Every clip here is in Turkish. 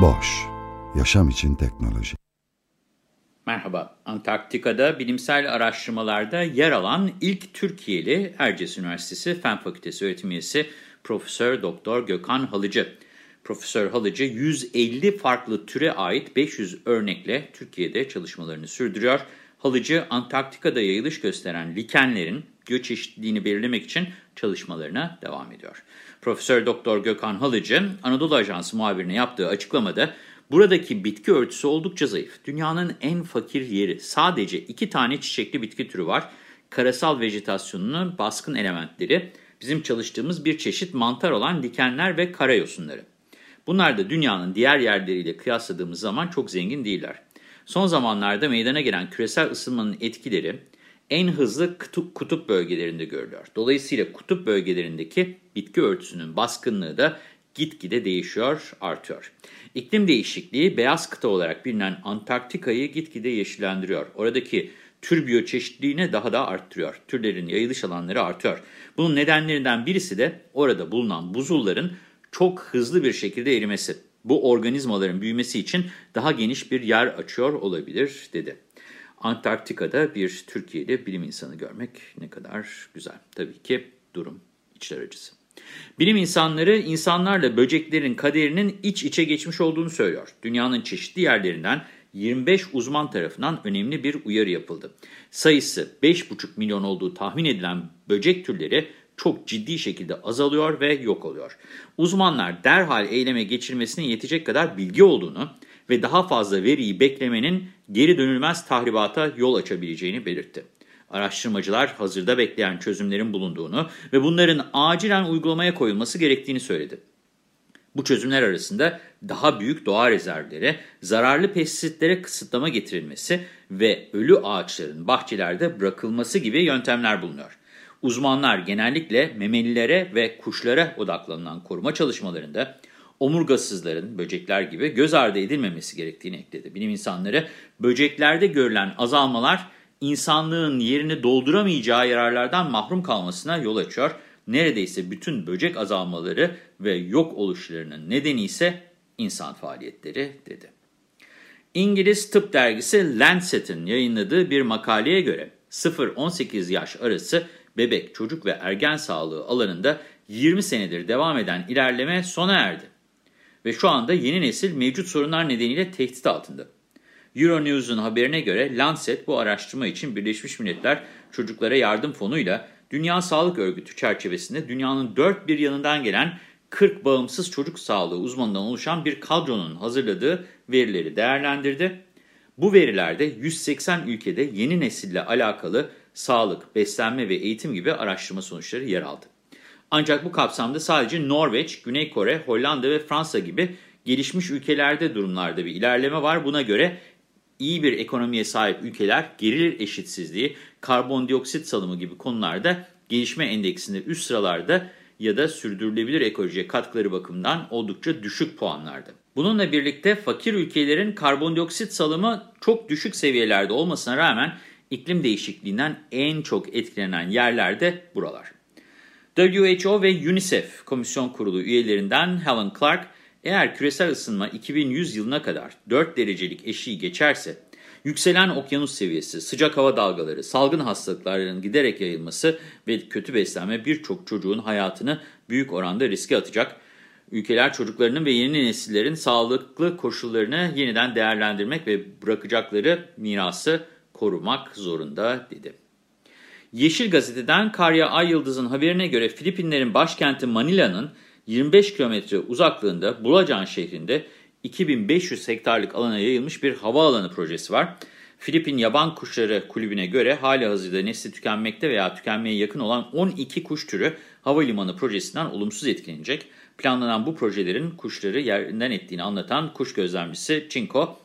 Boş, yaşam için teknoloji. Merhaba, Antarktika'da bilimsel araştırmalarda yer alan ilk Türkiye'li Erciyes Üniversitesi Fen Fakültesi öğretim üyesi Profesör Doktor Gökhan Halıcı. Profesör Halıcı 150 farklı türe ait 500 örnekle Türkiye'de çalışmalarını sürdürüyor. Halıcı Antarktika'da yayılış gösteren likenlerin biyoçeşitliliğini belirlemek için çalışmalarına devam ediyor. Profesör Doktor Gökhan Halıcı Anadolu Ajansı muhabirine yaptığı açıklamada buradaki bitki örtüsü oldukça zayıf. Dünyanın en fakir yeri sadece iki tane çiçekli bitki türü var. Karasal vejetasyonunun baskın elementleri bizim çalıştığımız bir çeşit mantar olan dikenler ve karayosunları. Bunlar da dünyanın diğer yerleriyle kıyasladığımız zaman çok zengin değiller. Son zamanlarda meydana gelen küresel ısınmanın etkileri en hızlı kutup, kutup bölgelerinde görülüyor. Dolayısıyla kutup bölgelerindeki bitki örtüsünün baskınlığı da gitgide değişiyor, artıyor. İklim değişikliği beyaz kıta olarak bilinen Antarktika'yı gitgide yeşillendiriyor. Oradaki tür biyoçeşitliliğini daha da arttırıyor. Türlerin yayılış alanları artıyor. Bunun nedenlerinden birisi de orada bulunan buzulların çok hızlı bir şekilde erimesi. Bu organizmaların büyümesi için daha geniş bir yer açıyor olabilir dedi. Antarktika'da bir Türkiye'li bilim insanı görmek ne kadar güzel. Tabii ki durum içler acısı. Bilim insanları insanlarla böceklerin kaderinin iç içe geçmiş olduğunu söylüyor. Dünyanın çeşitli yerlerinden 25 uzman tarafından önemli bir uyarı yapıldı. Sayısı 5,5 milyon olduğu tahmin edilen böcek türleri çok ciddi şekilde azalıyor ve yok oluyor. Uzmanlar derhal eyleme geçirmesine yetecek kadar bilgi olduğunu ve daha fazla veriyi beklemenin geri dönülmez tahribata yol açabileceğini belirtti. Araştırmacılar hazırda bekleyen çözümlerin bulunduğunu ve bunların acilen uygulamaya koyulması gerektiğini söyledi. Bu çözümler arasında daha büyük doğa rezervleri, zararlı pestisitlere kısıtlama getirilmesi ve ölü ağaçların bahçelerde bırakılması gibi yöntemler bulunuyor. Uzmanlar genellikle memelilere ve kuşlara odaklanılan koruma çalışmalarında omurgasızların, böcekler gibi göz ardı edilmemesi gerektiğini ekledi. Bilim insanları böceklerde görülen azalmalar insanlığın yerini dolduramayacağı yararlardan mahrum kalmasına yol açıyor. Neredeyse bütün böcek azalmaları ve yok oluşlarının nedeni ise insan faaliyetleri dedi. İngiliz tıp dergisi Lancet'in yayınladığı bir makaleye göre 0-18 yaş arası bebek, çocuk ve ergen sağlığı alanında 20 senedir devam eden ilerleme sona erdi. Ve şu anda yeni nesil mevcut sorunlar nedeniyle tehdit altında. Euronews'un haberine göre Lancet bu araştırma için Birleşmiş Milletler Çocuklara Yardım Fonu'yla Dünya Sağlık Örgütü çerçevesinde dünyanın dört bir yanından gelen 40 bağımsız çocuk sağlığı uzmanından oluşan bir kadronun hazırladığı verileri değerlendirdi. Bu verilerde 180 ülkede yeni nesille alakalı sağlık, beslenme ve eğitim gibi araştırma sonuçları yer aldı. Ancak bu kapsamda sadece Norveç, Güney Kore, Hollanda ve Fransa gibi gelişmiş ülkelerde durumlarda bir ilerleme var. Buna göre iyi bir ekonomiye sahip ülkeler gerilir eşitsizliği, karbondioksit salımı gibi konularda gelişme endeksinde üst sıralarda ya da sürdürülebilir ekolojiye katkıları bakımından oldukça düşük puanlarda. Bununla birlikte fakir ülkelerin karbondioksit salımı çok düşük seviyelerde olmasına rağmen iklim değişikliğinden en çok etkilenen yerlerde buralar. WHO ve UNICEF Komisyon Kurulu üyelerinden Helen Clark, eğer küresel ısınma 2100 yılına kadar 4 derecelik eşiği geçerse, yükselen okyanus seviyesi, sıcak hava dalgaları, salgın hastalıkların giderek yayılması ve kötü beslenme birçok çocuğun hayatını büyük oranda riske atacak. Ülkeler çocuklarının ve yeni nesillerin sağlıklı koşullarını yeniden değerlendirmek ve bırakacakları mirası korumak zorunda dedi. Yeşil Gazete'den Karya Ay Yıldız'ın haberine göre Filipinlerin başkenti Manila'nın 25 kilometre uzaklığında Bulacan şehrinde 2500 hektarlık alana yayılmış bir havaalanı projesi var. Filipin Yaban Kuşları Kulübü'ne göre hali hazırda nesli tükenmekte veya tükenmeye yakın olan 12 kuş türü havalimanı projesinden olumsuz etkilenecek. Planlanan bu projelerin kuşları yerinden ettiğini anlatan kuş gözlemcisi Çinko,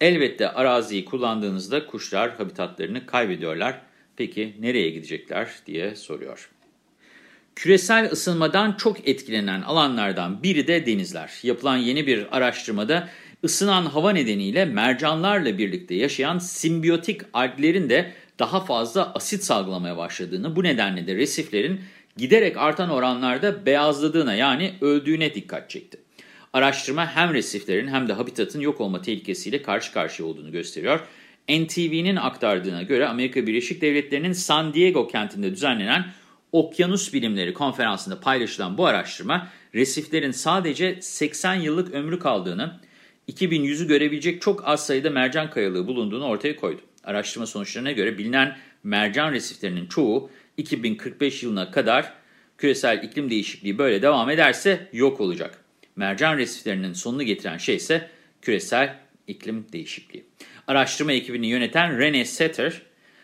elbette araziyi kullandığınızda kuşlar habitatlarını kaybediyorlar. Peki nereye gidecekler diye soruyor. Küresel ısınmadan çok etkilenen alanlardan biri de denizler. Yapılan yeni bir araştırmada ısınan hava nedeniyle mercanlarla birlikte yaşayan simbiyotik alglerin de daha fazla asit salgılamaya başladığını, bu nedenle de resiflerin giderek artan oranlarda beyazladığına yani öldüğüne dikkat çekti. Araştırma hem resiflerin hem de habitatın yok olma tehlikesiyle karşı karşıya olduğunu gösteriyor. NTV'nin aktardığına göre Amerika Birleşik Devletleri'nin San Diego kentinde düzenlenen Okyanus Bilimleri konferansında paylaşılan bu araştırma, resiflerin sadece 80 yıllık ömrü kaldığını, 2100'ü görebilecek çok az sayıda mercan kayalığı bulunduğunu ortaya koydu. Araştırma sonuçlarına göre bilinen mercan resiflerinin çoğu 2045 yılına kadar küresel iklim değişikliği böyle devam ederse yok olacak. Mercan resiflerinin sonunu getiren şey ise küresel iklim değişikliği. Araştırma ekibini yöneten Rene Setter,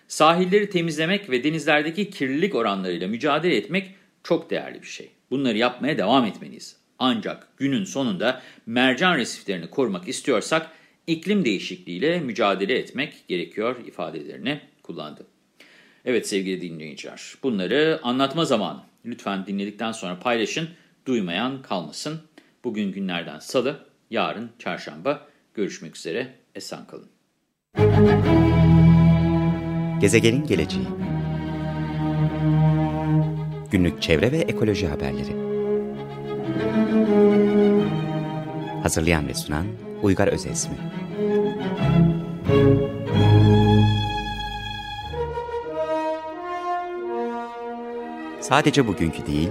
sahilleri temizlemek ve denizlerdeki kirlilik oranlarıyla mücadele etmek çok değerli bir şey. Bunları yapmaya devam etmeliyiz. Ancak günün sonunda mercan resiflerini korumak istiyorsak iklim değişikliğiyle mücadele etmek gerekiyor ifadelerini kullandı. Evet sevgili dinleyiciler bunları anlatma zamanı. Lütfen dinledikten sonra paylaşın, duymayan kalmasın. Bugün günlerden salı, yarın çarşamba. Görüşmek üzere, esen kalın. Gezegenin geleceği Günlük çevre ve ekoloji haberleri Hazırlayan ve sunan Uygar Özesmi Sadece bugünkü değil,